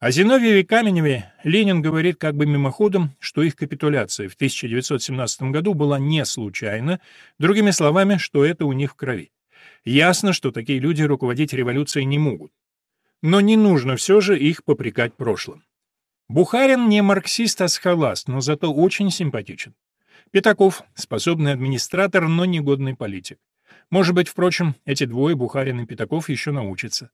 О Зиновьеве Каменеве Ленин говорит как бы мимоходом, что их капитуляция в 1917 году была не случайна, другими словами, что это у них в крови. Ясно, что такие люди руководить революцией не могут. Но не нужно все же их попрекать прошлым. Бухарин не марксист, а схоласт, но зато очень симпатичен. Пятаков — способный администратор, но негодный политик. Может быть, впрочем, эти двое, Бухарин и Пятаков, еще научатся.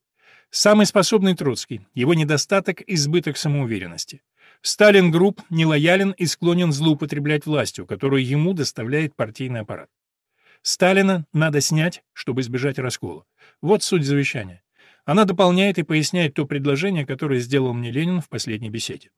Самый способный Троцкий, его недостаток — избыток самоуверенности. Сталин груб, нелоялен и склонен злоупотреблять властью, которую ему доставляет партийный аппарат. Сталина надо снять, чтобы избежать раскола. Вот суть завещания. Она дополняет и поясняет то предложение, которое сделал мне Ленин в последней беседе.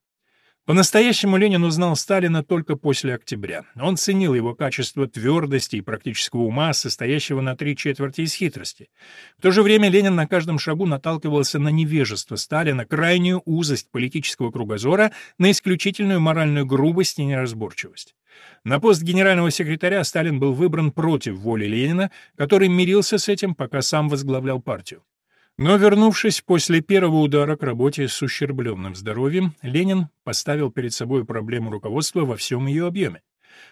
По-настоящему Ленин узнал Сталина только после октября. Он ценил его качество твердости и практического ума, состоящего на три четверти из хитрости. В то же время Ленин на каждом шагу наталкивался на невежество Сталина, крайнюю узость политического кругозора, на исключительную моральную грубость и неразборчивость. На пост генерального секретаря Сталин был выбран против воли Ленина, который мирился с этим, пока сам возглавлял партию. Но, вернувшись после первого удара к работе с ущербленным здоровьем, Ленин поставил перед собой проблему руководства во всем ее объеме.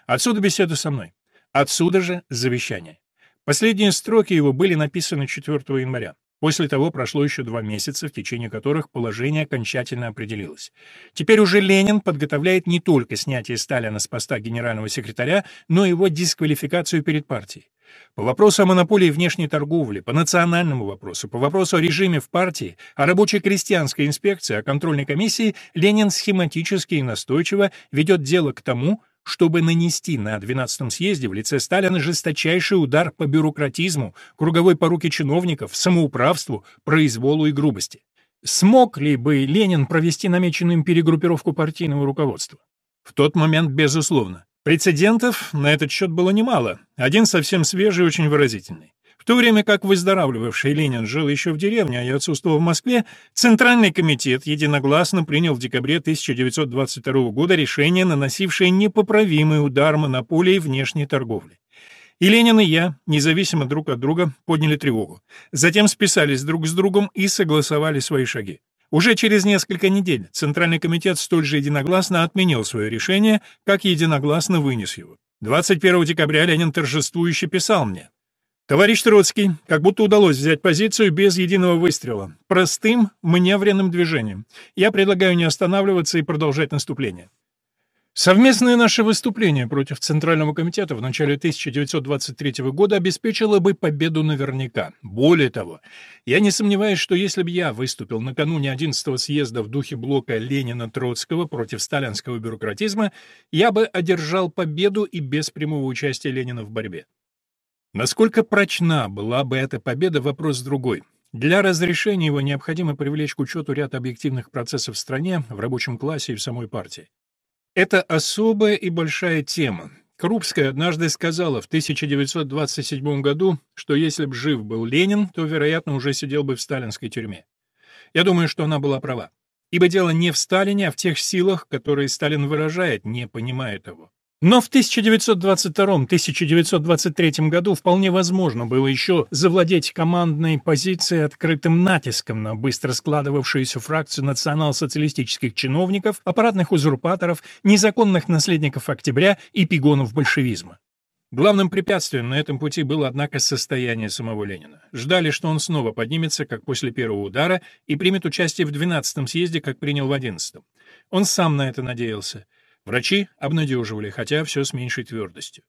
Отсюда беседа со мной. Отсюда же завещание. Последние строки его были написаны 4 января. После того прошло еще два месяца, в течение которых положение окончательно определилось. Теперь уже Ленин подготовляет не только снятие Сталина с поста генерального секретаря, но и его дисквалификацию перед партией. По вопросу о монополии внешней торговли, по национальному вопросу, по вопросу о режиме в партии, о рабочей крестьянской инспекции, о контрольной комиссии Ленин схематически и настойчиво ведет дело к тому, чтобы нанести на 12-м съезде в лице Сталина жесточайший удар по бюрократизму, круговой поруке чиновников, самоуправству, произволу и грубости. Смог ли бы Ленин провести намеченную им перегруппировку партийного руководства? В тот момент, безусловно. Прецедентов на этот счет было немало. Один совсем свежий и очень выразительный. В то время как выздоравливавший Ленин жил еще в деревне, а я отсутствовал в Москве, Центральный комитет единогласно принял в декабре 1922 года решение, наносившее непоправимый удар монополии внешней торговли. И Ленин и я, независимо друг от друга, подняли тревогу. Затем списались друг с другом и согласовали свои шаги. Уже через несколько недель Центральный комитет столь же единогласно отменил свое решение, как единогласно вынес его. 21 декабря Ленин торжествующе писал мне. «Товарищ Троцкий, как будто удалось взять позицию без единого выстрела, простым, маневренным движением. Я предлагаю не останавливаться и продолжать наступление. Совместное наше выступление против Центрального комитета в начале 1923 года обеспечило бы победу наверняка. Более того, я не сомневаюсь, что если бы я выступил накануне 11-го съезда в духе блока Ленина-Троцкого против сталинского бюрократизма, я бы одержал победу и без прямого участия Ленина в борьбе. Насколько прочна была бы эта победа, вопрос другой. Для разрешения его необходимо привлечь к учету ряд объективных процессов в стране, в рабочем классе и в самой партии. Это особая и большая тема. Крупская однажды сказала в 1927 году, что если бы жив был Ленин, то, вероятно, уже сидел бы в сталинской тюрьме. Я думаю, что она была права. Ибо дело не в Сталине, а в тех силах, которые Сталин выражает, не понимая того. Но в 1922-1923 году вполне возможно было еще завладеть командной позицией открытым натиском на быстро складывавшуюся фракцию национал-социалистических чиновников, аппаратных узурпаторов, незаконных наследников октября и пигонов большевизма. Главным препятствием на этом пути было, однако, состояние самого Ленина. Ждали, что он снова поднимется, как после первого удара, и примет участие в 12-м съезде, как принял в 11-м. Он сам на это надеялся. Врачи обнадеживали, хотя все с меньшей твердостью.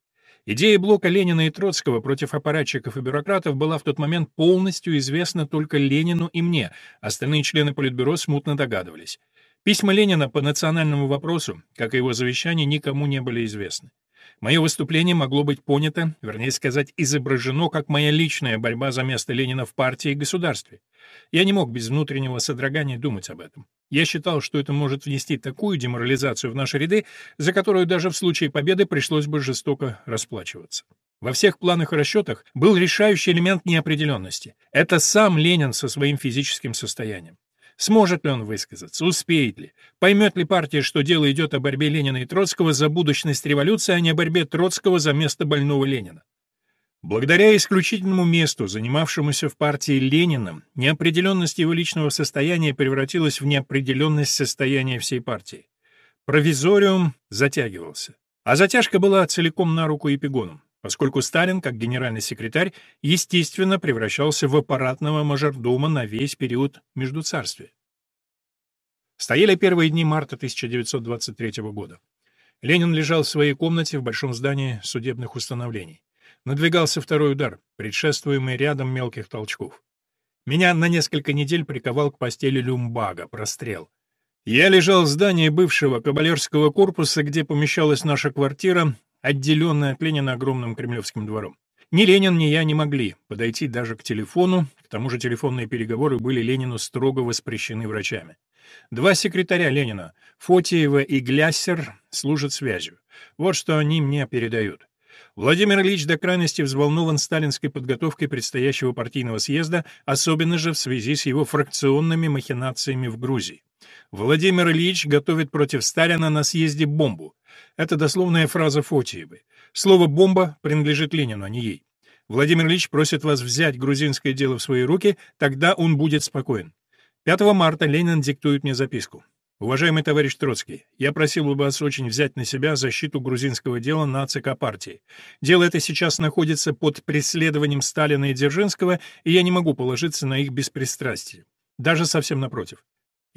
Идея блока Ленина и Троцкого против аппаратчиков и бюрократов была в тот момент полностью известна только Ленину и мне, остальные члены Политбюро смутно догадывались. Письма Ленина по национальному вопросу, как и его завещание, никому не были известны. Мое выступление могло быть понято, вернее сказать, изображено как моя личная борьба за место Ленина в партии и государстве. Я не мог без внутреннего содрогания думать об этом. Я считал, что это может внести такую деморализацию в наши ряды, за которую даже в случае победы пришлось бы жестоко расплачиваться. Во всех планах и расчетах был решающий элемент неопределенности. Это сам Ленин со своим физическим состоянием. Сможет ли он высказаться? Успеет ли? Поймет ли партия, что дело идет о борьбе Ленина и Троцкого за будущность революции, а не о борьбе Троцкого за место больного Ленина? Благодаря исключительному месту, занимавшемуся в партии Лениным, неопределенность его личного состояния превратилась в неопределенность состояния всей партии. Провизориум затягивался. А затяжка была целиком на руку Епигону, поскольку Сталин, как генеральный секретарь, естественно превращался в аппаратного мажордома на весь период Междуцарствия. Стояли первые дни марта 1923 года. Ленин лежал в своей комнате в большом здании судебных установлений. Надвигался второй удар, предшествуемый рядом мелких толчков. Меня на несколько недель приковал к постели люмбага, прострел. Я лежал в здании бывшего кабалерского корпуса, где помещалась наша квартира, отделенная от Ленина огромным кремлевским двором. Ни Ленин, ни я не могли подойти даже к телефону, к тому же телефонные переговоры были Ленину строго воспрещены врачами. Два секретаря Ленина, Фотиева и Гляссер, служат связью. Вот что они мне передают. Владимир Ильич до крайности взволнован сталинской подготовкой предстоящего партийного съезда, особенно же в связи с его фракционными махинациями в Грузии. Владимир Ильич готовит против Сталина на съезде бомбу. Это дословная фраза Фотиевой. Слово «бомба» принадлежит Ленину, а не ей. Владимир Ильич просит вас взять грузинское дело в свои руки, тогда он будет спокоен. 5 марта Ленин диктует мне записку. Уважаемый товарищ Троцкий, я просил бы вас очень взять на себя защиту грузинского дела на ЦК партии. Дело это сейчас находится под преследованием Сталина и Дзержинского, и я не могу положиться на их беспристрастие. Даже совсем напротив.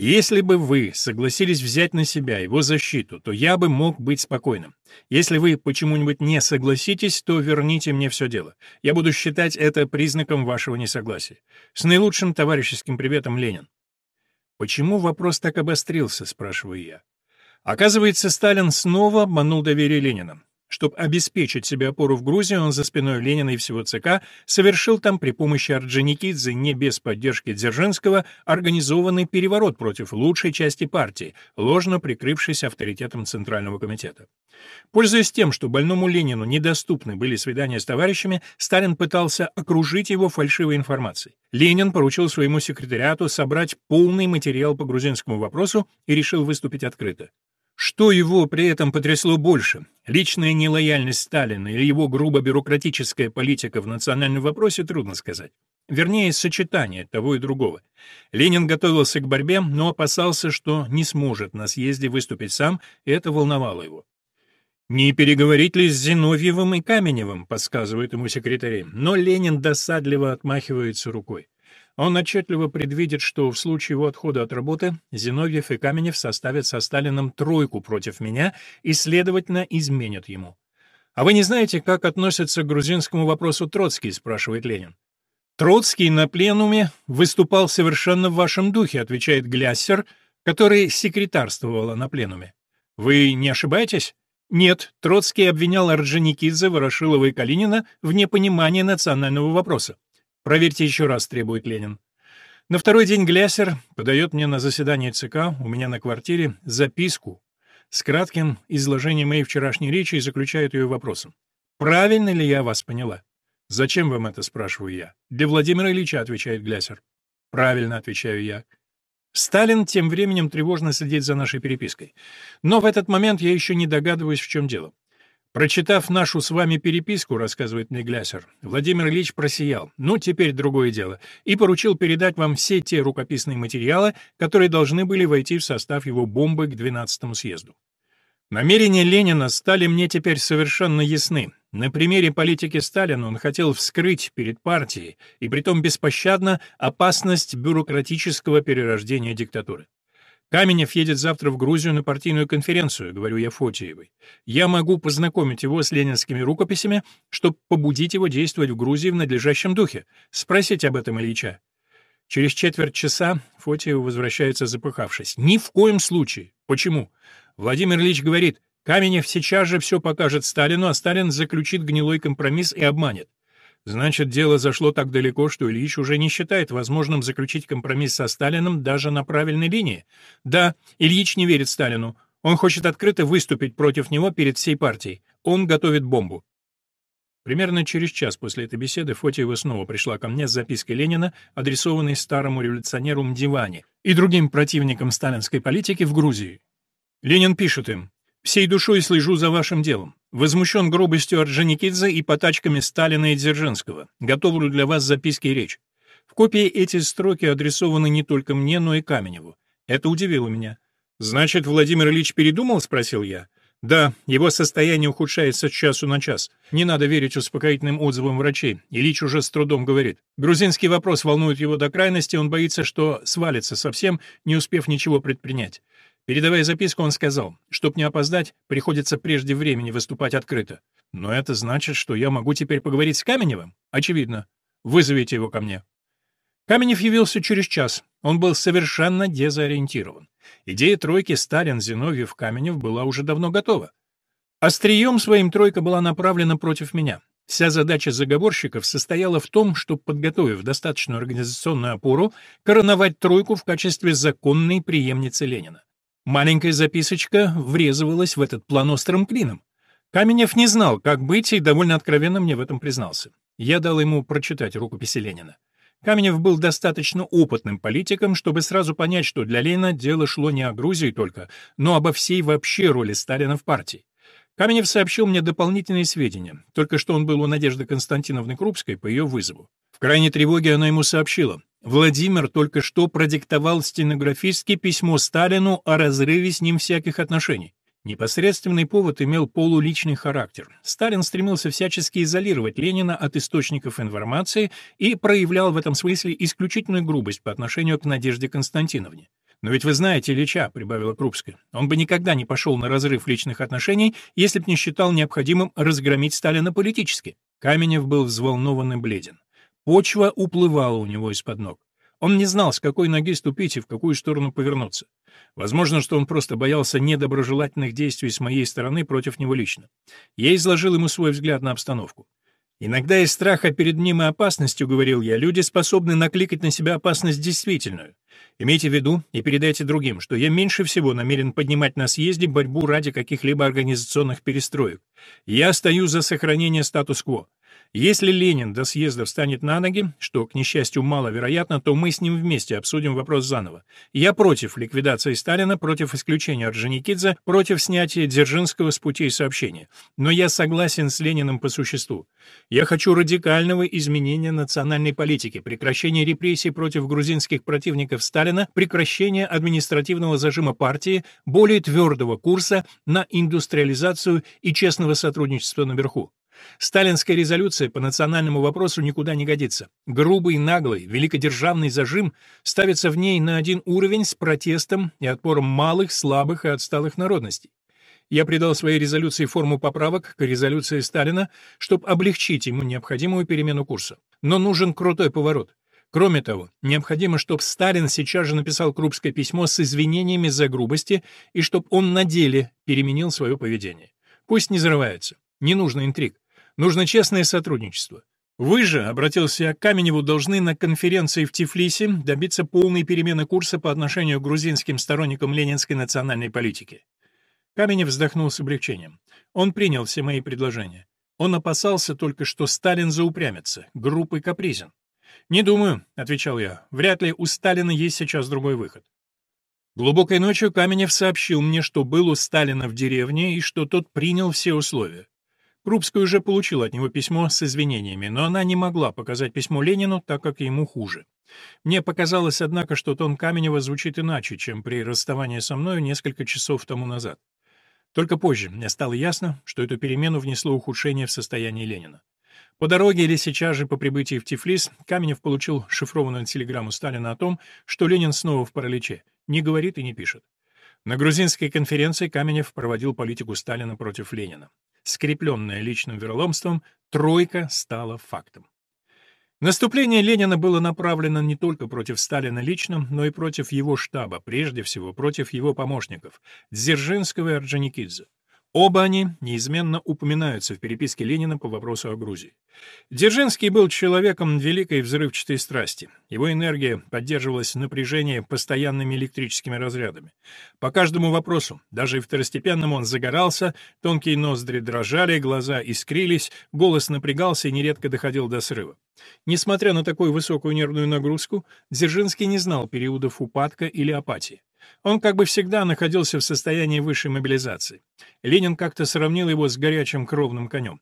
Если бы вы согласились взять на себя его защиту, то я бы мог быть спокойным. Если вы почему-нибудь не согласитесь, то верните мне все дело. Я буду считать это признаком вашего несогласия. С наилучшим товарищеским приветом, Ленин. Почему вопрос так обострился, спрашиваю я. Оказывается, Сталин снова обманул доверие Ленина. Чтобы обеспечить себе опору в Грузии, он за спиной Ленина и всего ЦК совершил там при помощи Орджоникидзе, не без поддержки Дзержинского, организованный переворот против лучшей части партии, ложно прикрывшись авторитетом Центрального комитета. Пользуясь тем, что больному Ленину недоступны были свидания с товарищами, Сталин пытался окружить его фальшивой информацией. Ленин поручил своему секретариату собрать полный материал по грузинскому вопросу и решил выступить открыто. Что его при этом потрясло больше? Личная нелояльность Сталина или его грубо бюрократическая политика в национальном вопросе, трудно сказать. Вернее, сочетание того и другого. Ленин готовился к борьбе, но опасался, что не сможет на съезде выступить сам, и это волновало его. «Не переговорить ли с Зиновьевым и Каменевым?» — подсказывает ему секретарь. Но Ленин досадливо отмахивается рукой. Он отчетливо предвидит, что в случае его отхода от работы Зиновьев и Каменев составят со Сталином тройку против меня и, следовательно, изменят ему. «А вы не знаете, как относится к грузинскому вопросу Троцкий?» — спрашивает Ленин. «Троцкий на пленуме выступал совершенно в вашем духе», — отвечает Гляссер, который секретарствовала на пленуме. «Вы не ошибаетесь?» Нет, Троцкий обвинял Орджоникидзе, Ворошилова и Калинина в непонимании национального вопроса. Проверьте еще раз, требует Ленин. На второй день Глясер подает мне на заседание ЦК у меня на квартире записку с кратким изложением моей вчерашней речи и заключает ее вопросом. «Правильно ли я вас поняла?» «Зачем вам это?» — спрашиваю я. «Для Владимира Ильича», — отвечает Глясер. «Правильно», — отвечаю я. Сталин тем временем тревожно следит за нашей перепиской. Но в этот момент я еще не догадываюсь, в чем дело. Прочитав нашу с вами переписку, рассказывает мне Глясер, Владимир Ильич просиял. Ну, теперь другое дело. И поручил передать вам все те рукописные материалы, которые должны были войти в состав его бомбы к 12-му съезду. Намерения Ленина стали мне теперь совершенно ясны. На примере политики Сталина он хотел вскрыть перед партией, и притом беспощадно, опасность бюрократического перерождения диктатуры. Каменев едет завтра в Грузию на партийную конференцию, говорю я Фотиевой. Я могу познакомить его с ленинскими рукописями, чтобы побудить его действовать в Грузии в надлежащем духе. Спросите об этом Ильича. Через четверть часа Фотиева возвращается запыхавшись. Ни в коем случае. Почему? Владимир Ильич говорит, Каменев сейчас же все покажет Сталину, а Сталин заключит гнилой компромисс и обманет. Значит, дело зашло так далеко, что Ильич уже не считает возможным заключить компромисс со Сталиным даже на правильной линии. Да, Ильич не верит Сталину. Он хочет открыто выступить против него перед всей партией. Он готовит бомбу. Примерно через час после этой беседы Фотиева снова пришла ко мне с запиской Ленина, адресованной старому революционеру Мдиване и другим противникам сталинской политики в Грузии. Ленин пишет им «Всей душой слежу за вашим делом. Возмущен грубостью Орджоникидзе и потачками Сталина и Дзержинского. Готовлю для вас записки и речь. В копии эти строки адресованы не только мне, но и Каменеву. Это удивило меня. «Значит, Владимир Ильич передумал?» — спросил я. «Да, его состояние ухудшается с часу на час. Не надо верить успокоительным отзывам врачей. Ильич уже с трудом говорит. Грузинский вопрос волнует его до крайности, он боится, что свалится совсем, не успев ничего предпринять. Передавая записку, он сказал, чтоб не опоздать, приходится прежде времени выступать открыто. Но это значит, что я могу теперь поговорить с Каменевым? Очевидно. Вызовите его ко мне. Каменев явился через час. Он был совершенно дезориентирован. Идея тройки Сталин, Зиновьев, Каменев была уже давно готова. Острием своим тройка была направлена против меня. Вся задача заговорщиков состояла в том, чтобы, подготовив достаточную организационную опору, короновать тройку в качестве законной преемницы Ленина. Маленькая записочка врезывалась в этот план острым клином. Каменев не знал, как быть, и довольно откровенно мне в этом признался. Я дал ему прочитать рукописи Ленина. Каменев был достаточно опытным политиком, чтобы сразу понять, что для Ленина дело шло не о Грузии только, но обо всей вообще роли Сталина в партии. Каменев сообщил мне дополнительные сведения, только что он был у Надежды Константиновны Крупской по ее вызову. В крайней тревоге она ему сообщила. Владимир только что продиктовал стенографически письмо Сталину о разрыве с ним всяких отношений. Непосредственный повод имел полуличный характер. Сталин стремился всячески изолировать Ленина от источников информации и проявлял в этом смысле исключительную грубость по отношению к Надежде Константиновне. «Но ведь вы знаете Ильича», — прибавила Крупская. «Он бы никогда не пошел на разрыв личных отношений, если б не считал необходимым разгромить Сталина политически». Каменев был взволнован и бледен. Почва уплывала у него из-под ног. Он не знал, с какой ноги ступить и в какую сторону повернуться. Возможно, что он просто боялся недоброжелательных действий с моей стороны против него лично. Я изложил ему свой взгляд на обстановку. Иногда из страха перед мнимой опасностью, говорил я, люди способны накликать на себя опасность действительную. Имейте в виду и передайте другим, что я меньше всего намерен поднимать на съезде борьбу ради каких-либо организационных перестроек. Я стою за сохранение статус-кво. Если Ленин до съезда встанет на ноги, что, к несчастью, маловероятно, то мы с ним вместе обсудим вопрос заново. Я против ликвидации Сталина, против исключения Орджоникидзе, против снятия Дзержинского с путей сообщения. Но я согласен с Лениным по существу. Я хочу радикального изменения национальной политики, прекращения репрессий против грузинских противников Сталина, прекращения административного зажима партии, более твердого курса на индустриализацию и честного сотрудничества наверху. Сталинская резолюция по национальному вопросу никуда не годится. Грубый, наглый, великодержавный зажим ставится в ней на один уровень с протестом и отпором малых, слабых и отсталых народностей. Я придал своей резолюции форму поправок к резолюции Сталина, чтобы облегчить ему необходимую перемену курса. Но нужен крутой поворот. Кроме того, необходимо, чтобы Сталин сейчас же написал Крупское письмо с извинениями за грубости и чтобы он на деле переменил свое поведение. Пусть не зарывается. Не нужно интриг. Нужно честное сотрудничество. Вы же, обратился я к Каменеву, должны на конференции в Тифлисе добиться полной перемены курса по отношению к грузинским сторонникам ленинской национальной политики. Каменев вздохнул с облегчением. Он принял все мои предложения. Он опасался только, что Сталин заупрямится, группы капризен. «Не думаю», — отвечал я, — «вряд ли у Сталина есть сейчас другой выход». Глубокой ночью Каменев сообщил мне, что был у Сталина в деревне и что тот принял все условия. Крупская уже получила от него письмо с извинениями, но она не могла показать письмо Ленину, так как ему хуже. Мне показалось, однако, что тон Каменева звучит иначе, чем при расставании со мною несколько часов тому назад. Только позже мне стало ясно, что эту перемену внесло ухудшение в состоянии Ленина. По дороге или сейчас же по прибытии в Тифлис Каменев получил шифрованную телеграмму Сталина о том, что Ленин снова в параличе, не говорит и не пишет. На грузинской конференции Каменев проводил политику Сталина против Ленина. Скрепленная личным вероломством, тройка стала фактом. Наступление Ленина было направлено не только против Сталина лично, но и против его штаба, прежде всего против его помощников – Дзержинского и Орджоникидзе. Оба они неизменно упоминаются в переписке Ленина по вопросу о Грузии. Дзержинский был человеком великой взрывчатой страсти. Его энергия поддерживалась в напряжении постоянными электрическими разрядами. По каждому вопросу, даже и второстепенному, он загорался, тонкие ноздри дрожали, глаза искрились, голос напрягался и нередко доходил до срыва. Несмотря на такую высокую нервную нагрузку, Дзержинский не знал периодов упадка или апатии. Он как бы всегда находился в состоянии высшей мобилизации. Ленин как-то сравнил его с горячим кровным конем.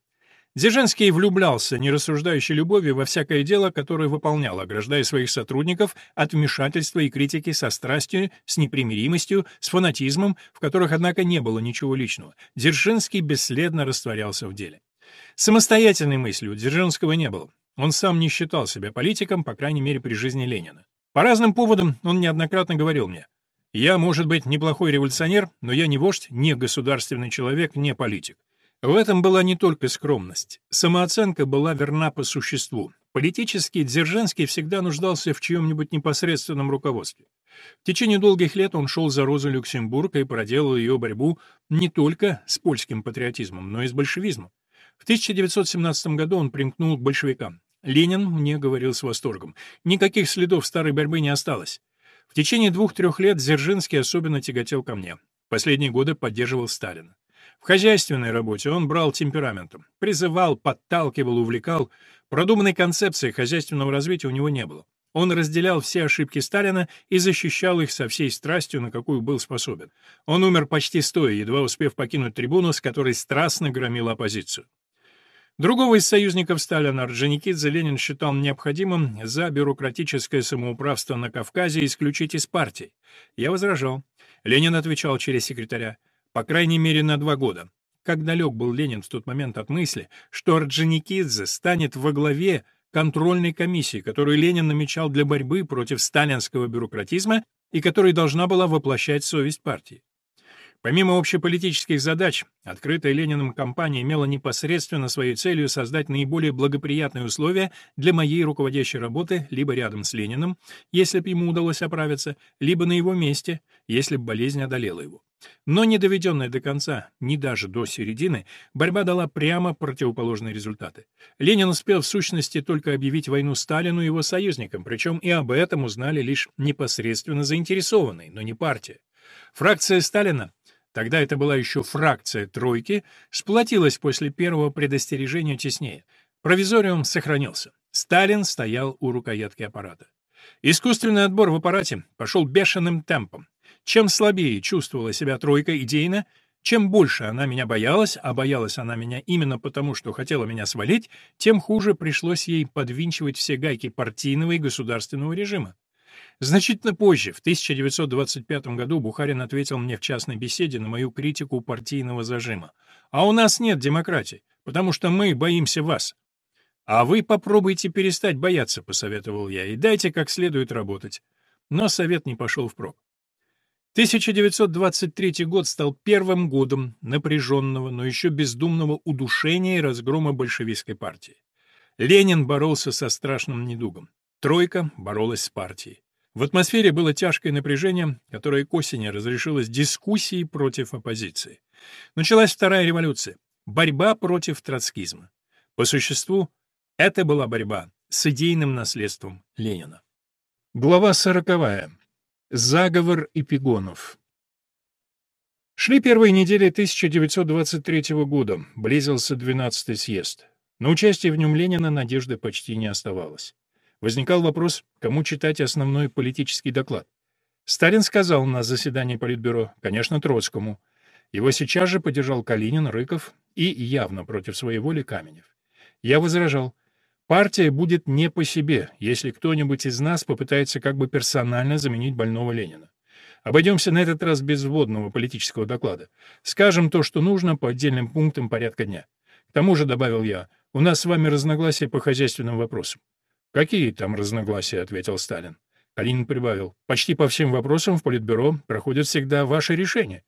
Дзержинский влюблялся нерассуждающей любовью во всякое дело, которое выполнял, ограждая своих сотрудников от вмешательства и критики со страстью, с непримиримостью, с фанатизмом, в которых, однако, не было ничего личного. Дзержинский бесследно растворялся в деле. Самостоятельной мысли у Дзержинского не было. Он сам не считал себя политиком, по крайней мере, при жизни Ленина. По разным поводам он неоднократно говорил мне, «Я, может быть, неплохой революционер, но я не вождь, не государственный человек, не политик. В этом была не только скромность. Самооценка была верна по существу. Политически Дзержинский всегда нуждался в чьем-нибудь непосредственном руководстве. В течение долгих лет он шел за Розу Люксембург и проделал ее борьбу не только с польским патриотизмом, но и с большевизмом. В 1917 году он примкнул к большевикам. Ленин мне говорил с восторгом. Никаких следов старой борьбы не осталось. В течение двух-трех лет Дзержинский особенно тяготел ко мне. Последние годы поддерживал Сталина. В хозяйственной работе он брал темпераментом, призывал, подталкивал, увлекал. Продуманной концепции хозяйственного развития у него не было. Он разделял все ошибки Сталина и защищал их со всей страстью, на какую был способен. Он умер почти стоя, едва успев покинуть трибуну, с которой страстно громил оппозицию. Другого из союзников Сталина, Орджоникидзе, Ленин считал необходимым за бюрократическое самоуправство на Кавказе исключить из партии. Я возражал. Ленин отвечал через секретаря. По крайней мере, на два года. Как далек был Ленин в тот момент от мысли, что Орджоникидзе станет во главе контрольной комиссии, которую Ленин намечал для борьбы против сталинского бюрократизма и которая должна была воплощать совесть партии. Помимо общеполитических задач, открытая Лениным кампания имела непосредственно своей целью создать наиболее благоприятные условия для моей руководящей работы либо рядом с Лениным, если бы ему удалось оправиться, либо на его месте, если бы болезнь одолела его. Но не доведенная до конца, ни даже до середины, борьба дала прямо противоположные результаты. Ленин успел в сущности только объявить войну Сталину и его союзникам, причем и об этом узнали лишь непосредственно заинтересованные, но не партия. Фракция Сталина тогда это была еще фракция «тройки», сплотилась после первого предостережения теснее. Провизориум сохранился. Сталин стоял у рукоятки аппарата. Искусственный отбор в аппарате пошел бешеным темпом. Чем слабее чувствовала себя «тройка» идейно, чем больше она меня боялась, а боялась она меня именно потому, что хотела меня свалить, тем хуже пришлось ей подвинчивать все гайки партийного и государственного режима. Значительно позже, в 1925 году, Бухарин ответил мне в частной беседе на мою критику партийного зажима. «А у нас нет демократии, потому что мы боимся вас». «А вы попробуйте перестать бояться», — посоветовал я, — «и дайте как следует работать». Но совет не пошел впрок. 1923 год стал первым годом напряженного, но еще бездумного удушения и разгрома большевистской партии. Ленин боролся со страшным недугом. Тройка боролась с партией. В атмосфере было тяжкое напряжение, которое к осени разрешилось дискуссией против оппозиции. Началась вторая революция — борьба против троцкизма. По существу, это была борьба с идейным наследством Ленина. Глава сороковая. Заговор эпигонов. Шли первые недели 1923 года, близился 12-й съезд. На участие в нем Ленина надежды почти не оставалось. Возникал вопрос, кому читать основной политический доклад. Сталин сказал на заседании Политбюро, конечно, Троцкому. Его сейчас же поддержал Калинин, Рыков и, явно против своей воли, Каменев. Я возражал. Партия будет не по себе, если кто-нибудь из нас попытается как бы персонально заменить больного Ленина. Обойдемся на этот раз без вводного политического доклада. Скажем то, что нужно, по отдельным пунктам порядка дня. К тому же, добавил я, у нас с вами разногласия по хозяйственным вопросам. «Какие там разногласия?» — ответил Сталин. Калинин прибавил. «Почти по всем вопросам в Политбюро проходят всегда ваши решения».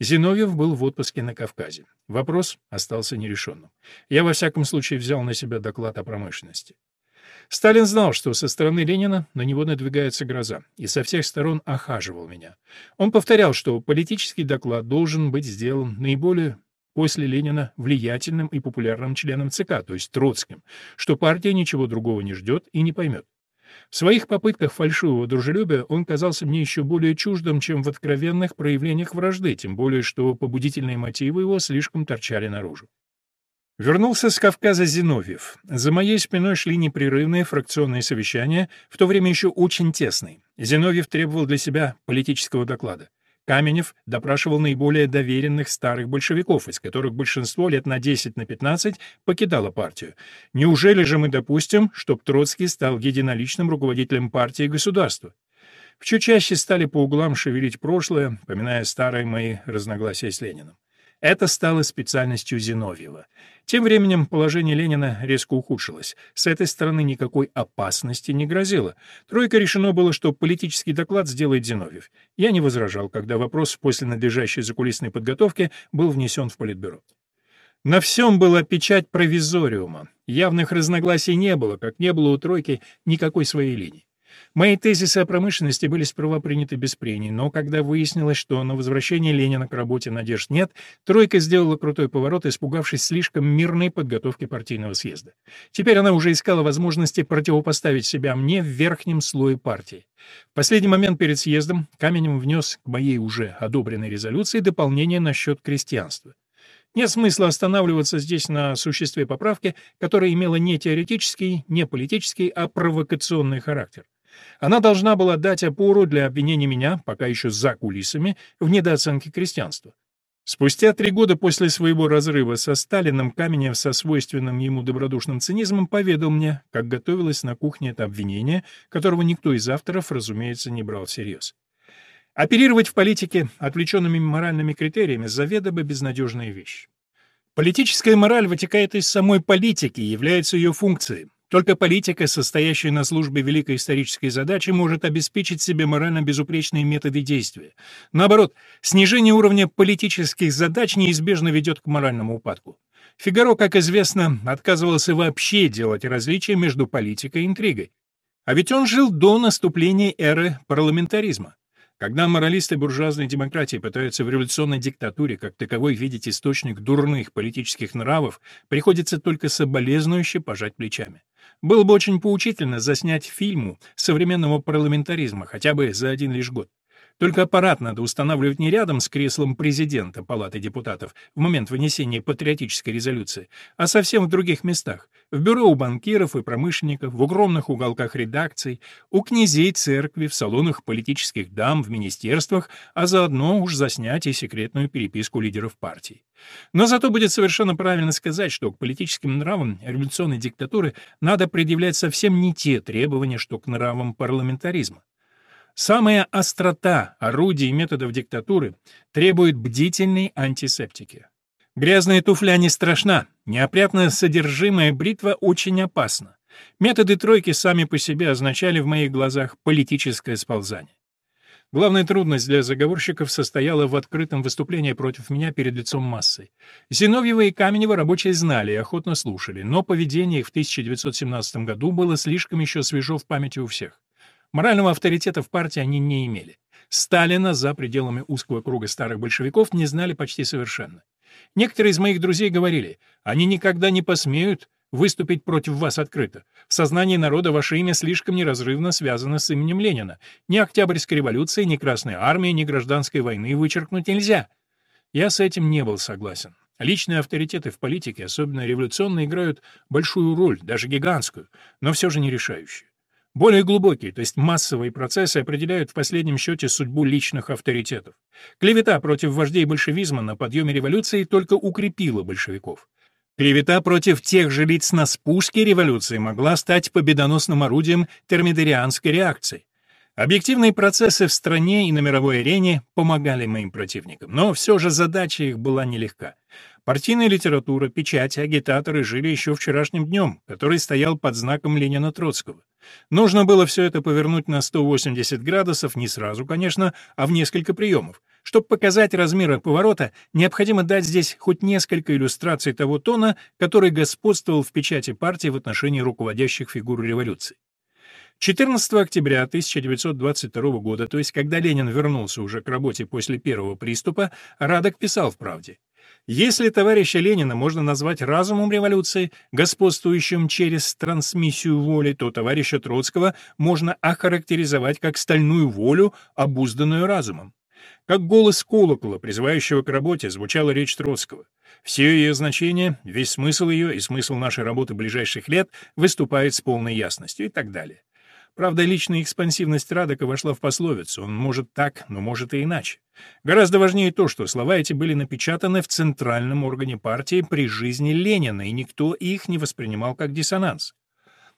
Зиновьев был в отпуске на Кавказе. Вопрос остался нерешенным. Я, во всяком случае, взял на себя доклад о промышленности. Сталин знал, что со стороны Ленина на него надвигается гроза, и со всех сторон охаживал меня. Он повторял, что политический доклад должен быть сделан наиболее после Ленина влиятельным и популярным членом ЦК, то есть Троцким, что партия ничего другого не ждет и не поймет. В своих попытках фальшивого дружелюбия он казался мне еще более чуждым, чем в откровенных проявлениях вражды, тем более что побудительные мотивы его слишком торчали наружу. Вернулся с Кавказа Зиновьев. За моей спиной шли непрерывные фракционные совещания, в то время еще очень тесные. Зиновьев требовал для себя политического доклада. Каменев допрашивал наиболее доверенных старых большевиков, из которых большинство лет на 10 на 15 покидало партию. Неужели же мы допустим, чтобы Троцкий стал единоличным руководителем партии и государства? Все чаще стали по углам шевелить прошлое, поминая старые мои разногласия с Лениным. Это стало специальностью Зиновьева. Тем временем положение Ленина резко ухудшилось. С этой стороны никакой опасности не грозило. Тройка решено было, что политический доклад сделает Зиновьев. Я не возражал, когда вопрос после надлежащей закулисной подготовки был внесен в Политбюро. На всем была печать провизориума. Явных разногласий не было, как не было у тройки никакой своей линии. Мои тезисы о промышленности были сперва приняты без прений, но когда выяснилось, что на возвращение Ленина к работе надежд нет, тройка сделала крутой поворот, испугавшись слишком мирной подготовки партийного съезда. Теперь она уже искала возможности противопоставить себя мне в верхнем слое партии. В последний момент перед съездом Каменем внес к моей уже одобренной резолюции дополнение насчет крестьянства. Нет смысла останавливаться здесь на существе поправки, которая имела не теоретический, не политический, а провокационный характер. Она должна была дать опору для обвинения меня, пока еще за кулисами, в недооценке крестьянства. Спустя три года после своего разрыва со Сталином Каменев со свойственным ему добродушным цинизмом поведал мне, как готовилось на кухне это обвинение, которого никто из авторов, разумеется, не брал всерьез. Оперировать в политике отвлеченными моральными критериями заведомо безнадежная вещь. Политическая мораль вытекает из самой политики и является ее функцией. Только политика, состоящая на службе великой исторической задачи, может обеспечить себе морально безупречные методы действия. Наоборот, снижение уровня политических задач неизбежно ведет к моральному упадку. Фигаро, как известно, отказывался вообще делать различия между политикой и интригой. А ведь он жил до наступления эры парламентаризма. Когда моралисты буржуазной демократии пытаются в революционной диктатуре как таковой видеть источник дурных политических нравов, приходится только соболезнующе пожать плечами. Было бы очень поучительно заснять фильму современного парламентаризма хотя бы за один лишь год. Только аппарат надо устанавливать не рядом с креслом президента Палаты депутатов в момент вынесения патриотической резолюции, а совсем в других местах. В бюро у банкиров и промышленников, в укромных уголках редакций, у князей церкви, в салонах политических дам, в министерствах, а заодно уж заснять и секретную переписку лидеров партий. Но зато будет совершенно правильно сказать, что к политическим нравам революционной диктатуры надо предъявлять совсем не те требования, что к нравам парламентаризма. Самая острота орудий и методов диктатуры требует бдительной антисептики. Грязная туфля не страшна, неопрятное содержимое бритва очень опасна. Методы тройки сами по себе означали в моих глазах политическое сползание. Главная трудность для заговорщиков состояла в открытом выступлении против меня перед лицом массы. Зиновьева и Каменева рабочие знали и охотно слушали, но поведение их в 1917 году было слишком еще свежо в памяти у всех. Морального авторитета в партии они не имели. Сталина за пределами узкого круга старых большевиков не знали почти совершенно. Некоторые из моих друзей говорили, они никогда не посмеют выступить против вас открыто. В сознании народа ваше имя слишком неразрывно связано с именем Ленина. Ни Октябрьской революции, ни Красной армии, ни гражданской войны вычеркнуть нельзя. Я с этим не был согласен. Личные авторитеты в политике, особенно революционные, играют большую роль, даже гигантскую, но все же не решающую. Более глубокие, то есть массовые процессы определяют в последнем счете судьбу личных авторитетов. Клевета против вождей большевизма на подъеме революции только укрепила большевиков. Клевета против тех же лиц на спуске революции могла стать победоносным орудием термидорианской реакции. Объективные процессы в стране и на мировой арене помогали моим противникам, но все же задача их была нелегка. Партийная литература, печать, агитаторы жили еще вчерашним днем, который стоял под знаком Ленина Троцкого. Нужно было все это повернуть на 180 градусов, не сразу, конечно, а в несколько приемов. Чтобы показать размеры поворота, необходимо дать здесь хоть несколько иллюстраций того тона, который господствовал в печати партии в отношении руководящих фигур революции. 14 октября 1922 года, то есть когда Ленин вернулся уже к работе после первого приступа, Радок писал в «Правде». Если товарища Ленина можно назвать разумом революции, господствующим через трансмиссию воли, то товарища Троцкого можно охарактеризовать как стальную волю, обузданную разумом. Как голос колокола, призывающего к работе, звучала речь Троцкого. Все ее значение, весь смысл ее и смысл нашей работы ближайших лет выступает с полной ясностью и так далее. Правда, личная экспансивность Радока вошла в пословицу. Он может так, но может и иначе. Гораздо важнее то, что слова эти были напечатаны в центральном органе партии при жизни Ленина, и никто их не воспринимал как диссонанс.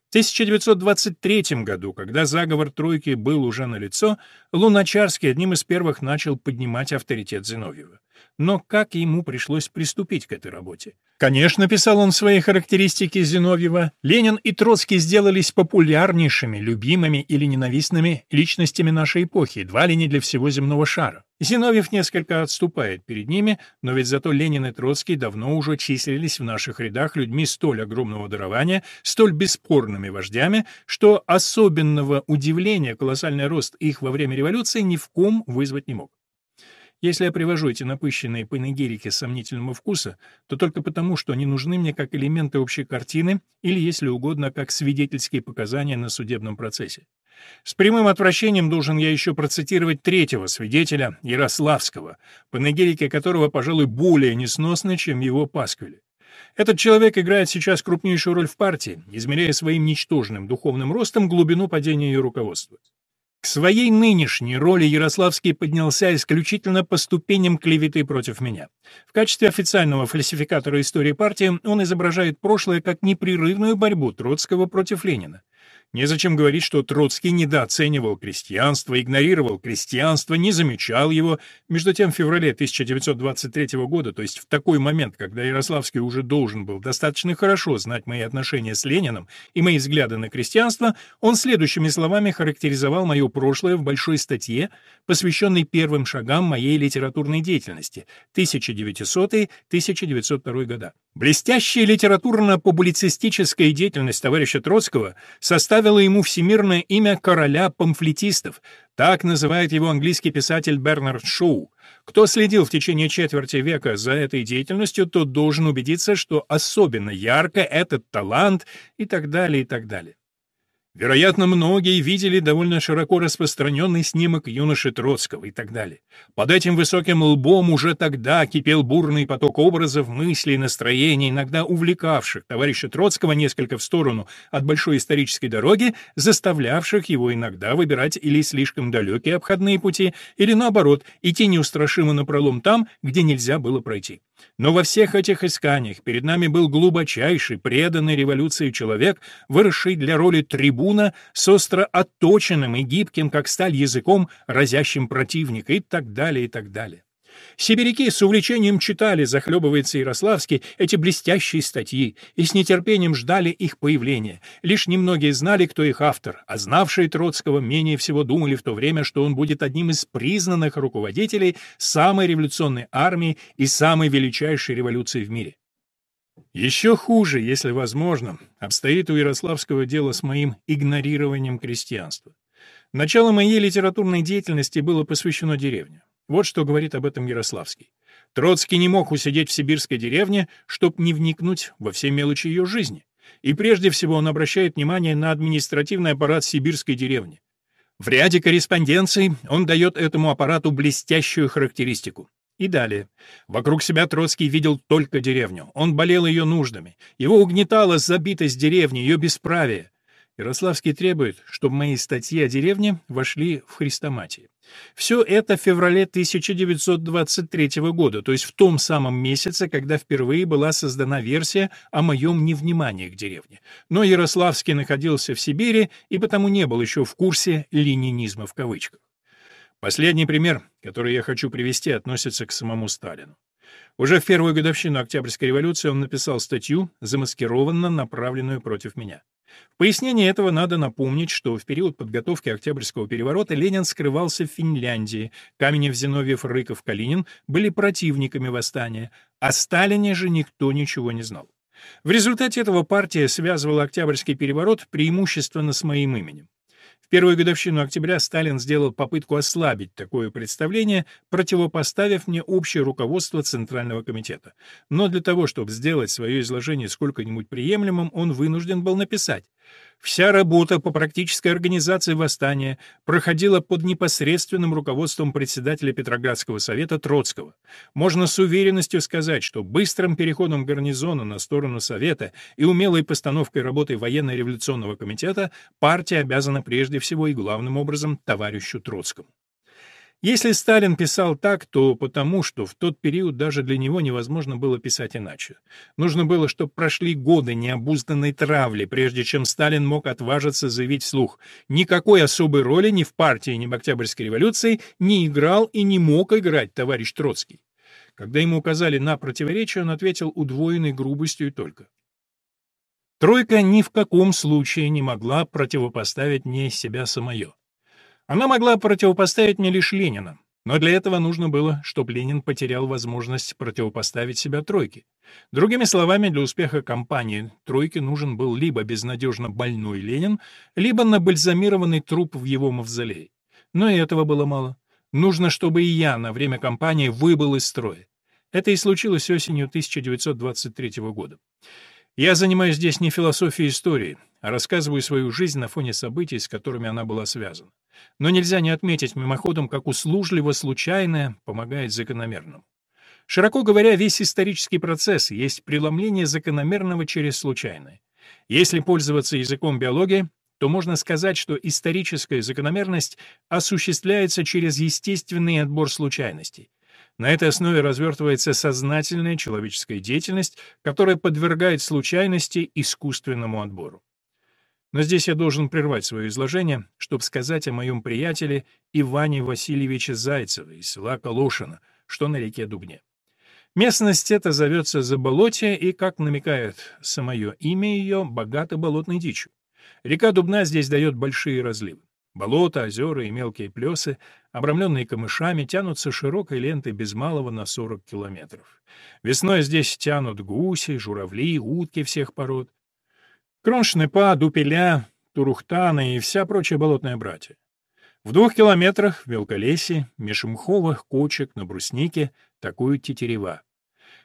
В 1923 году, когда заговор «тройки» был уже налицо, Луначарский одним из первых начал поднимать авторитет Зиновьева. Но как ему пришлось приступить к этой работе? Конечно, писал он в своей характеристике Зиновьева, Ленин и Троцкий сделались популярнейшими, любимыми или ненавистными личностями нашей эпохи, едва ли не для всего земного шара. Зиновьев несколько отступает перед ними, но ведь зато Ленин и Троцкий давно уже числились в наших рядах людьми столь огромного дарования, столь бесспорными вождями, что особенного удивления колоссальный рост их во время революции ни в ком вызвать не мог. Если я привожу эти напыщенные панегирики сомнительного вкуса, то только потому, что они нужны мне как элементы общей картины или, если угодно, как свидетельские показания на судебном процессе. С прямым отвращением должен я еще процитировать третьего свидетеля, Ярославского, панегирики которого, пожалуй, более несносны, чем его пасквили. Этот человек играет сейчас крупнейшую роль в партии, измеряя своим ничтожным духовным ростом глубину падения ее руководства. К своей нынешней роли Ярославский поднялся исключительно по ступеням клеветы против меня. В качестве официального фальсификатора истории партии он изображает прошлое как непрерывную борьбу Троцкого против Ленина. Незачем говорить, что Троцкий недооценивал крестьянство, игнорировал крестьянство, не замечал его. Между тем, в феврале 1923 года, то есть в такой момент, когда Ярославский уже должен был достаточно хорошо знать мои отношения с Лениным и мои взгляды на крестьянство, он следующими словами характеризовал мое прошлое в большой статье, посвященной первым шагам моей литературной деятельности 1900-1902 года. Блестящая литературно-публицистическая деятельность товарища Троцкого составила ему всемирное имя короля памфлетистов, так называет его английский писатель Бернард Шоу. Кто следил в течение четверти века за этой деятельностью, тот должен убедиться, что особенно ярко этот талант и так далее, и так далее. Вероятно, многие видели довольно широко распространенный снимок юноши Троцкого и так далее. Под этим высоким лбом уже тогда кипел бурный поток образов, мыслей, настроений, иногда увлекавших товарища Троцкого несколько в сторону от большой исторической дороги, заставлявших его иногда выбирать или слишком далекие обходные пути, или наоборот, идти неустрашимо напролом там, где нельзя было пройти. Но во всех этих исканиях перед нами был глубочайший, преданный революции человек, выросший для роли трибуна с остро отточенным и гибким, как сталь, языком, разящим противника и так далее, и так далее. Сибиряки с увлечением читали, захлебывается Ярославский, эти блестящие статьи, и с нетерпением ждали их появления. Лишь немногие знали, кто их автор, а знавшие Троцкого менее всего думали в то время, что он будет одним из признанных руководителей самой революционной армии и самой величайшей революции в мире. Еще хуже, если возможно, обстоит у Ярославского дело с моим игнорированием крестьянства. Начало моей литературной деятельности было посвящено деревне. Вот что говорит об этом Ярославский. Троцкий не мог усидеть в сибирской деревне, чтобы не вникнуть во все мелочи ее жизни. И прежде всего он обращает внимание на административный аппарат сибирской деревни. В ряде корреспонденций он дает этому аппарату блестящую характеристику. И далее. Вокруг себя Троцкий видел только деревню. Он болел ее нуждами. Его угнетала забитость деревни, ее бесправие. Ярославский требует, чтобы мои статьи о деревне вошли в хрестоматии. Все это в феврале 1923 года, то есть в том самом месяце, когда впервые была создана версия о моем невнимании к деревне. Но Ярославский находился в Сибири и потому не был еще в курсе «ленинизма» в кавычках. Последний пример, который я хочу привести, относится к самому Сталину. Уже в первую годовщину Октябрьской революции он написал статью, замаскированно направленную против меня. В пояснении этого надо напомнить, что в период подготовки Октябрьского переворота Ленин скрывался в Финляндии, Каменев, Зиновьев, Рыков, Калинин были противниками восстания, о Сталине же никто ничего не знал. В результате этого партия связывала Октябрьский переворот преимущественно с моим именем. В первую годовщину октября Сталин сделал попытку ослабить такое представление, противопоставив мне общее руководство Центрального комитета. Но для того, чтобы сделать свое изложение сколько-нибудь приемлемым, он вынужден был написать Вся работа по практической организации восстания проходила под непосредственным руководством председателя Петроградского совета Троцкого. Можно с уверенностью сказать, что быстрым переходом гарнизона на сторону совета и умелой постановкой работы военно-революционного комитета партия обязана прежде всего и главным образом товарищу Троцкому. Если Сталин писал так, то потому, что в тот период даже для него невозможно было писать иначе. Нужно было, чтобы прошли годы необузданной травли, прежде чем Сталин мог отважиться заявить вслух. Никакой особой роли ни в партии, ни в Октябрьской революции не играл и не мог играть товарищ Троцкий. Когда ему указали на противоречие, он ответил удвоенной грубостью и только. Тройка ни в каком случае не могла противопоставить мне себя самое. Она могла противопоставить мне лишь Ленина, но для этого нужно было, чтобы Ленин потерял возможность противопоставить себя тройке. Другими словами, для успеха кампании тройке нужен был либо безнадежно больной Ленин, либо набальзамированный труп в его мавзолее. Но и этого было мало. Нужно, чтобы и я на время кампании выбыл из строя. Это и случилось осенью 1923 года. Я занимаюсь здесь не философией истории, рассказываю свою жизнь на фоне событий, с которыми она была связана. Но нельзя не отметить мимоходом, как услужливо случайное помогает закономерному. Широко говоря, весь исторический процесс есть преломление закономерного через случайное. Если пользоваться языком биологии, то можно сказать, что историческая закономерность осуществляется через естественный отбор случайностей. На этой основе развертывается сознательная человеческая деятельность, которая подвергает случайности искусственному отбору. Но здесь я должен прервать свое изложение, чтобы сказать о моем приятеле Иване Васильевиче Зайцеве из села Колошино, что на реке Дубне. Местность эта зовется Заболотье и, как намекает самое имя ее, богата болотной дичью. Река Дубна здесь дает большие разливы. Болота, озера и мелкие плесы, обрамленные камышами, тянутся широкой лентой без малого на 40 километров. Весной здесь тянут гуси, журавли, утки всех пород. Кроншнепа, дупеля, турухтаны и вся прочая болотная братья. В двух километрах в мелколесье, меж мховых кочек на бруснике, такую тетерева.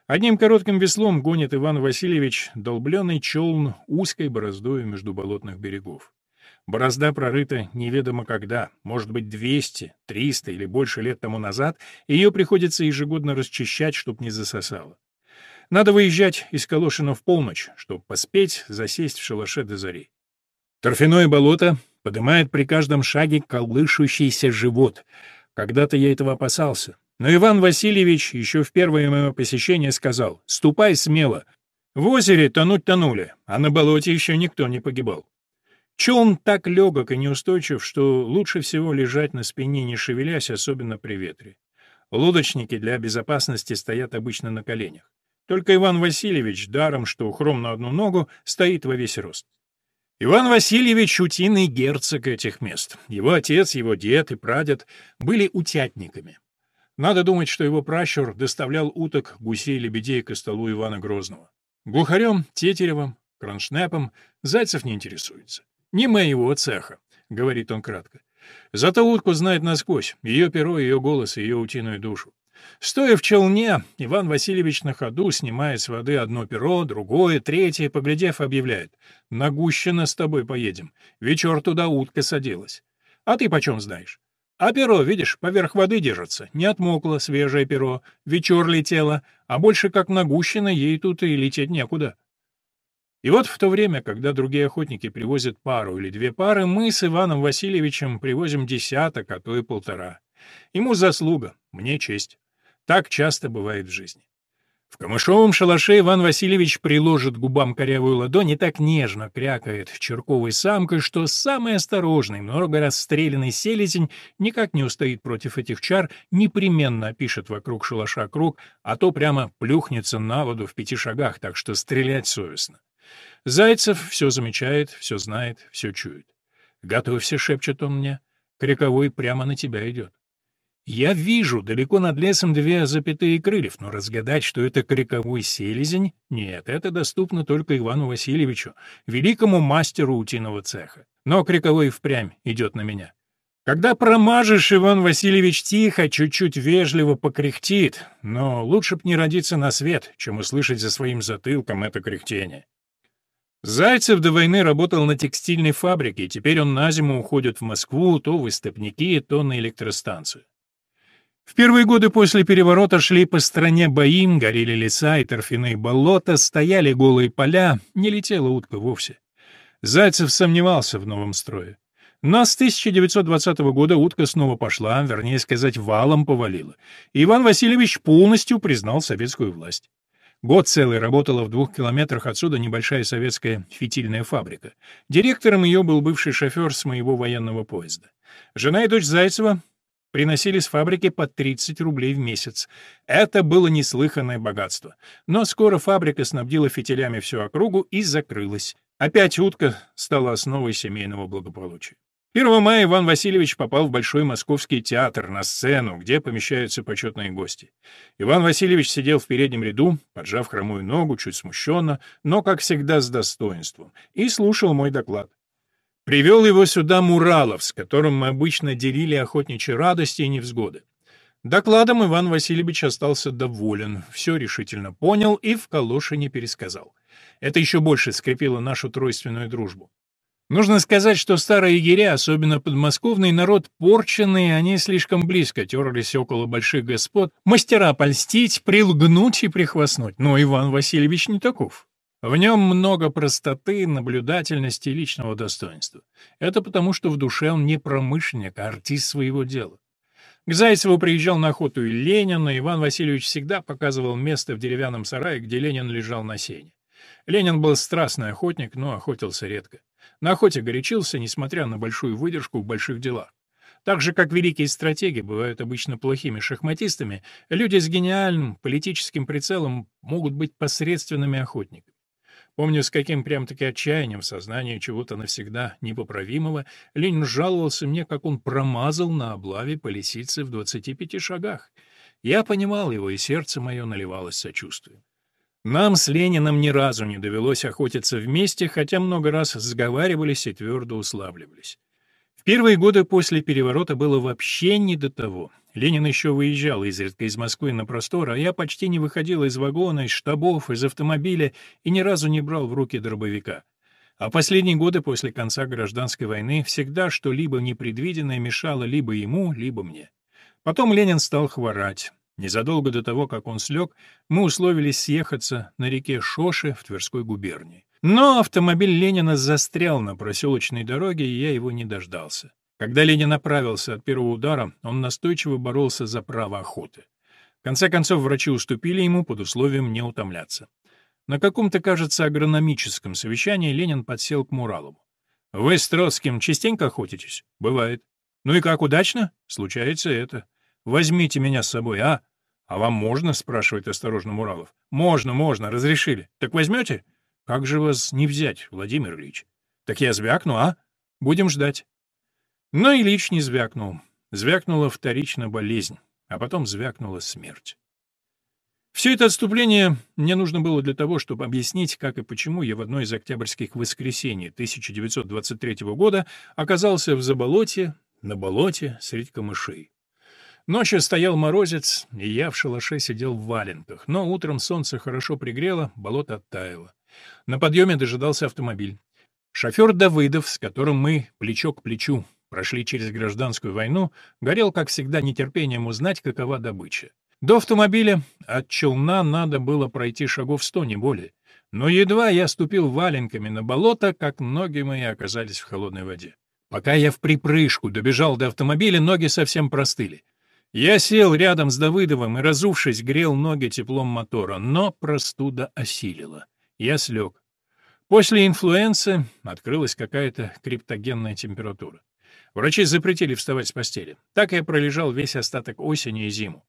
Одним коротким веслом гонит Иван Васильевич долбленный челн узкой бороздой между болотных берегов. Борозда прорыта неведомо когда, может быть, 200, 300 или больше лет тому назад, и ее приходится ежегодно расчищать, чтоб не засосало. Надо выезжать из Калошина в полночь, чтобы поспеть засесть в шалаше до зари. Торфяное болото поднимает при каждом шаге колышущийся живот. Когда-то я этого опасался. Но Иван Васильевич еще в первое мое посещение сказал «Ступай смело». В озере тонуть тонули, а на болоте еще никто не погибал. Челн так легок и неустойчив, что лучше всего лежать на спине, не шевелясь, особенно при ветре. Лодочники для безопасности стоят обычно на коленях. Только Иван Васильевич, даром что хром на одну ногу, стоит во весь рост. Иван Васильевич — утиный герцог этих мест. Его отец, его дед и прадед были утятниками. Надо думать, что его пращур доставлял уток, гусей, лебедей к столу Ивана Грозного. Глухарем, тетеревом, кроншнепом Зайцев не интересуется. «Не моего цеха», — говорит он кратко. «Зато утку знает насквозь, ее перо, ее голос, ее утиную душу. Стоя в челне, Иван Васильевич на ходу снимает с воды одно перо, другое, третье, поглядев, объявляет. «На Гущино с тобой поедем. Вечер туда утка садилась. А ты почем знаешь?» А перо, видишь, поверх воды держится. Не отмокло свежее перо, вечер летело, а больше как на Гущино ей тут и лететь некуда. И вот в то время, когда другие охотники привозят пару или две пары, мы с Иваном Васильевичем привозим десяток, а то и полтора. Ему заслуга, мне честь. Так часто бывает в жизни. В камышовом шалаше Иван Васильевич приложит губам корявую ладонь и так нежно крякает черковой самкой, что самый осторожный, много раз стрелянный селезень никак не устоит против этих чар, непременно опишет вокруг шалаша круг, а то прямо плюхнется на воду в пяти шагах, так что стрелять совестно. Зайцев все замечает, все знает, все чует. «Готовься», — шепчет он мне, — «криковой прямо на тебя идет». Я вижу далеко над лесом две запятые крыльев, но разгадать, что это криковой селезень, нет, это доступно только Ивану Васильевичу, великому мастеру утиного цеха. Но криковой впрямь идет на меня. Когда промажешь, Иван Васильевич тихо, чуть-чуть вежливо покряхтит, но лучше б не родиться на свет, чем услышать за своим затылком это кряхтение. Зайцев до войны работал на текстильной фабрике, и теперь он на зиму уходит в Москву, то в истопники, то на электростанцию. В первые годы после переворота шли по стране бои, горели леса и торфяные болота, стояли голые поля, не летела утка вовсе. Зайцев сомневался в новом строе. Но с 1920 года утка снова пошла, вернее сказать, валом повалила. Иван Васильевич полностью признал советскую власть. Год целый работала в двух километрах отсюда небольшая советская фитильная фабрика. Директором ее был бывший шофер с моего военного поезда. Жена и дочь Зайцева приносили с фабрики по 30 рублей в месяц. Это было неслыханное богатство. Но скоро фабрика снабдила фитилями всю округу и закрылась. Опять утка стала основой семейного благополучия. 1 мая Иван Васильевич попал в Большой Московский театр на сцену, где помещаются почетные гости. Иван Васильевич сидел в переднем ряду, поджав хромую ногу, чуть смущенно, но, как всегда, с достоинством, и слушал мой доклад. Привел его сюда Муралов, с которым мы обычно делили охотничьи радости и невзгоды. Докладом Иван Васильевич остался доволен, все решительно понял и в калоши не пересказал. Это еще больше скрепило нашу тройственную дружбу. Нужно сказать, что старые егеря, особенно подмосковный народ, порченные, они слишком близко терлись около больших господ, мастера польстить, прилгнуть и прихвастнуть. Но Иван Васильевич не таков. В нем много простоты, наблюдательности и личного достоинства. Это потому, что в душе он не промышленник, а артист своего дела. К Зайцеву приезжал на охоту и Ленин, но Иван Васильевич всегда показывал место в деревянном сарае, где Ленин лежал на сене. Ленин был страстный охотник, но охотился редко. На охоте горячился, несмотря на большую выдержку в больших делах. Так же, как великие стратеги бывают обычно плохими шахматистами, люди с гениальным политическим прицелом могут быть посредственными охотниками. Помню, с каким прям-таки отчаянием в сознании чего-то навсегда непоправимого Ленин жаловался мне, как он промазал на облаве по лисице в 25 шагах. Я понимал его, и сердце мое наливалось сочувствием. Нам с Лениным ни разу не довелось охотиться вместе, хотя много раз сговаривались и твердо уславливались. В первые годы после переворота было вообще не до того. Ленин еще выезжал изредка из Москвы на простор, а я почти не выходил из вагона, из штабов, из автомобиля и ни разу не брал в руки дробовика. А последние годы после конца гражданской войны всегда что-либо непредвиденное мешало либо ему, либо мне. Потом Ленин стал хворать. Незадолго до того, как он слег, мы условились съехаться на реке Шоши в Тверской губернии. Но автомобиль Ленина застрял на проселочной дороге, и я его не дождался. Когда Ленин направился от первого удара, он настойчиво боролся за право охоты. В конце концов, врачи уступили ему под условием не утомляться. На каком-то, кажется, агрономическом совещании Ленин подсел к Муралову. «Вы с Троцким частенько охотитесь?» «Бывает». «Ну и как, удачно?» «Случается это». «Возьмите меня с собой, а?» «А вам можно?» — спрашивает осторожно Муралов. «Можно, можно, разрешили. Так возьмете?» «Как же вас не взять, Владимир Ильич?» «Так я звякну, а? Будем ждать». Но Ильич не звякнул. Звякнула вторично болезнь, а потом звякнула смерть. Все это отступление мне нужно было для того, чтобы объяснить, как и почему я в одно из октябрьских воскресений 1923 года оказался в Заболоте, на болоте, среди камышей. Ночью стоял морозец, и я в шалаше сидел в валенках, но утром солнце хорошо пригрело, болото оттаяло. На подъеме дожидался автомобиль. Шофер Давыдов, с которым мы плечо к плечу прошли через гражданскую войну, горел, как всегда, нетерпением узнать, какова добыча. До автомобиля от челна надо было пройти шагов сто, не более. Но едва я ступил валенками на болото, как ноги мои оказались в холодной воде. Пока я в припрыжку добежал до автомобиля, ноги совсем простыли. Я сел рядом с Давыдовым и, разувшись, грел ноги теплом мотора, но простуда осилила. Я слег. После инфлюенции открылась какая-то криптогенная температура. Врачи запретили вставать с постели. Так я пролежал весь остаток осени и зиму.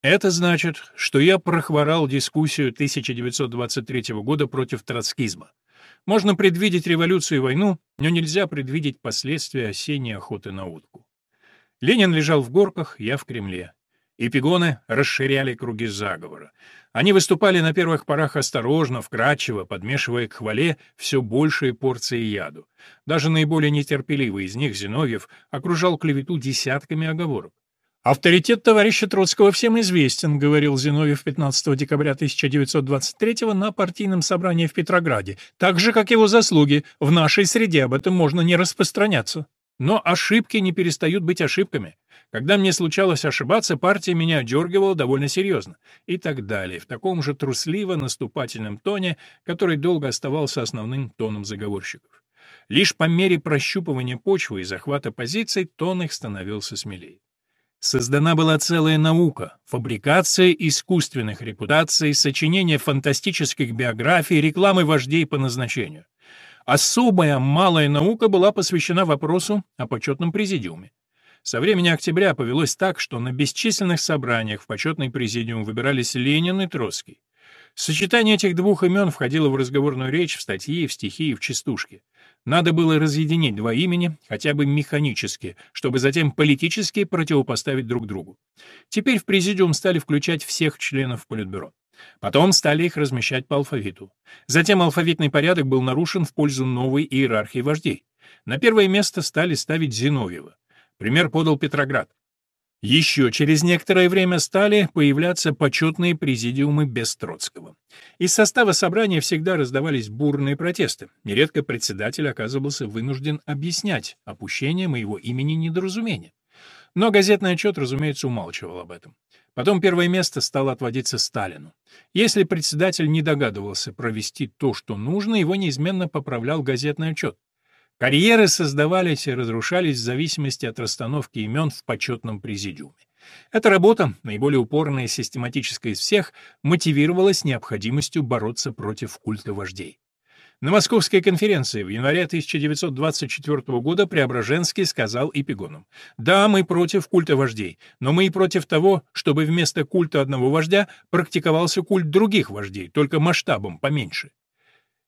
Это значит, что я прохворал дискуссию 1923 года против троцкизма. Можно предвидеть революцию и войну, но нельзя предвидеть последствия осенней охоты на утку. Ленин лежал в горках, я в Кремле. И пигоны расширяли круги заговора. Они выступали на первых порах осторожно, вкрадчиво, подмешивая к хвале все большие порции яду. Даже наиболее нетерпеливый из них, Зиновьев, окружал клевету десятками оговорок. «Авторитет товарища Троцкого всем известен», — говорил Зиновьев 15 декабря 1923 на партийном собрании в Петрограде, «так же, как его заслуги. В нашей среде об этом можно не распространяться». Но ошибки не перестают быть ошибками. Когда мне случалось ошибаться, партия меня дергивала довольно серьезно. И так далее, в таком же трусливо-наступательном тоне, который долго оставался основным тоном заговорщиков. Лишь по мере прощупывания почвы и захвата позиций тон их становился смелее. Создана была целая наука — фабрикация искусственных репутаций, сочинение фантастических биографий, рекламы вождей по назначению. Особая малая наука была посвящена вопросу о почетном президиуме. Со времени октября повелось так, что на бесчисленных собраниях в почетный президиум выбирались Ленин и Троцкий. Сочетание этих двух имен входило в разговорную речь, в статьи, в стихи и в частушки. Надо было разъединить два имени, хотя бы механически, чтобы затем политически противопоставить друг другу. Теперь в президиум стали включать всех членов Политбюро. Потом стали их размещать по алфавиту. Затем алфавитный порядок был нарушен в пользу новой иерархии вождей. На первое место стали ставить Зиновьева. Пример подал Петроград. Еще через некоторое время стали появляться почетные президиумы без Троцкого. Из состава собрания всегда раздавались бурные протесты. Нередко председатель оказывался вынужден объяснять опущение моего имени недоразумения. Но газетный отчет, разумеется, умалчивал об этом. Потом первое место стало отводиться Сталину. Если председатель не догадывался провести то, что нужно, его неизменно поправлял газетный отчет. Карьеры создавались и разрушались в зависимости от расстановки имен в почетном президиуме. Эта работа, наиболее упорная и систематическая из всех, мотивировалась необходимостью бороться против культа вождей. На Московской конференции в январе 1924 года Преображенский сказал Эпигоном, «Да, мы против культа вождей, но мы и против того, чтобы вместо культа одного вождя практиковался культ других вождей, только масштабом поменьше.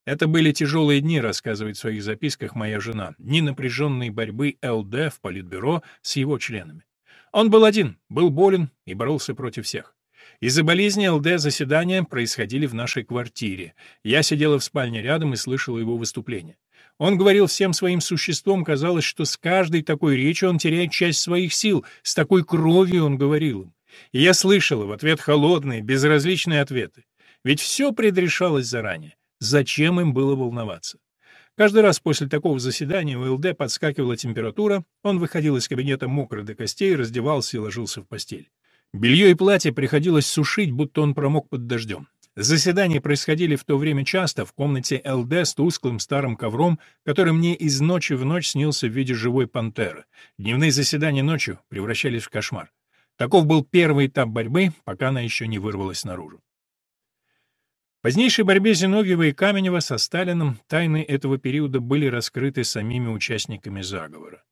Это были тяжелые дни, рассказывает в своих записках моя жена, дни напряженной борьбы ЛД в Политбюро с его членами. Он был один, был болен и боролся против всех. Из-за болезни ЛД заседания происходили в нашей квартире. Я сидела в спальне рядом и слышала его выступление. Он говорил всем своим существом, казалось, что с каждой такой речью он теряет часть своих сил, с такой кровью он говорил им. И я слышала в ответ холодные, безразличные ответы. Ведь все предрешалось заранее. Зачем им было волноваться? Каждый раз после такого заседания у ЛД подскакивала температура, он выходил из кабинета мокрый до костей, раздевался и ложился в постель. Белье и платье приходилось сушить, будто он промок под дождем. Заседания происходили в то время часто в комнате ЛД с тусклым старым ковром, который мне из ночи в ночь снился в виде живой пантеры. Дневные заседания ночью превращались в кошмар. Таков был первый этап борьбы, пока она еще не вырвалась наружу. В позднейшей борьбе Зиновьева и Каменева со Сталиным тайны этого периода были раскрыты самими участниками заговора.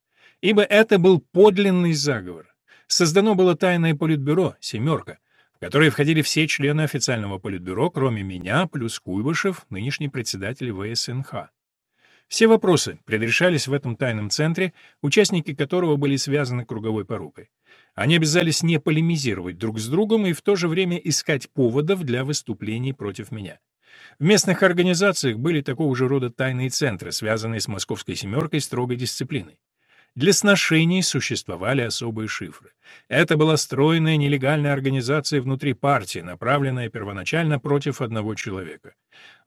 Ибо это был подлинный заговор. Создано было тайное политбюро «семерка», в которое входили все члены официального политбюро, кроме меня, плюс Куйбышев, нынешний председатель ВСНХ. Все вопросы предрешались в этом тайном центре, участники которого были связаны круговой порукой. Они обязались не полемизировать друг с другом и в то же время искать поводов для выступлений против меня. В местных организациях были такого же рода тайные центры, связанные с московской «семеркой» строгой дисциплиной. Для сношений существовали особые шифры. Это была стройная нелегальная организация внутри партии, направленная первоначально против одного человека.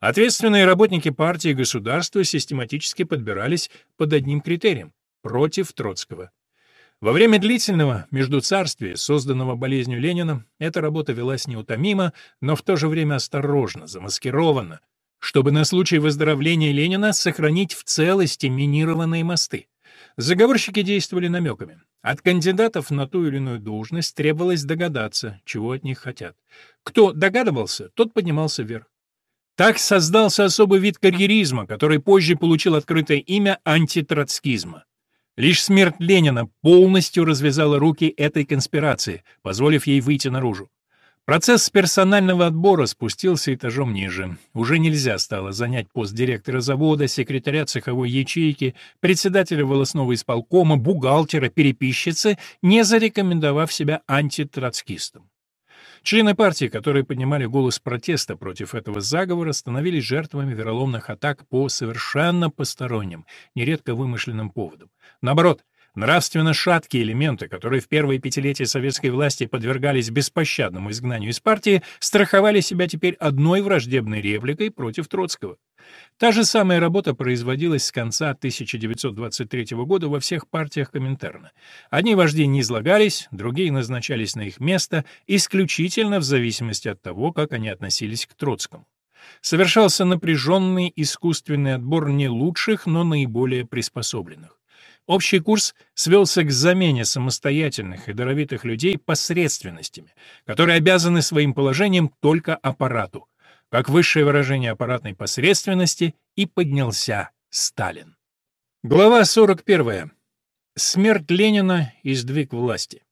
Ответственные работники партии и государства систематически подбирались под одним критерием — против Троцкого. Во время длительного междуцарствия, созданного болезнью Ленина, эта работа велась неутомимо, но в то же время осторожно, замаскированно, чтобы на случай выздоровления Ленина сохранить в целости минированные мосты. Заговорщики действовали намеками. От кандидатов на ту или иную должность требовалось догадаться, чего от них хотят. Кто догадывался, тот поднимался вверх. Так создался особый вид карьеризма, который позже получил открытое имя антитроцкизма. Лишь смерть Ленина полностью развязала руки этой конспирации, позволив ей выйти наружу. Процесс персонального отбора спустился этажом ниже. Уже нельзя стало занять пост директора завода, секретаря цеховой ячейки, председателя волосного исполкома, бухгалтера, переписчицы, не зарекомендовав себя антитроцкистом. Члены партии, которые поднимали голос протеста против этого заговора, становились жертвами вероломных атак по совершенно посторонним, нередко вымышленным поводам. Наоборот, Нравственно шаткие элементы, которые в первые пятилетия советской власти подвергались беспощадному изгнанию из партии, страховали себя теперь одной враждебной репликой против Троцкого. Та же самая работа производилась с конца 1923 года во всех партиях Коминтерна. Одни вожди не излагались, другие назначались на их место исключительно в зависимости от того, как они относились к Троцкому. Совершался напряженный искусственный отбор не лучших, но наиболее приспособленных. Общий курс свелся к замене самостоятельных и даровитых людей посредственностями, которые обязаны своим положением только аппарату. Как высшее выражение аппаратной посредственности и поднялся Сталин. Глава 41. Смерть Ленина и сдвиг власти.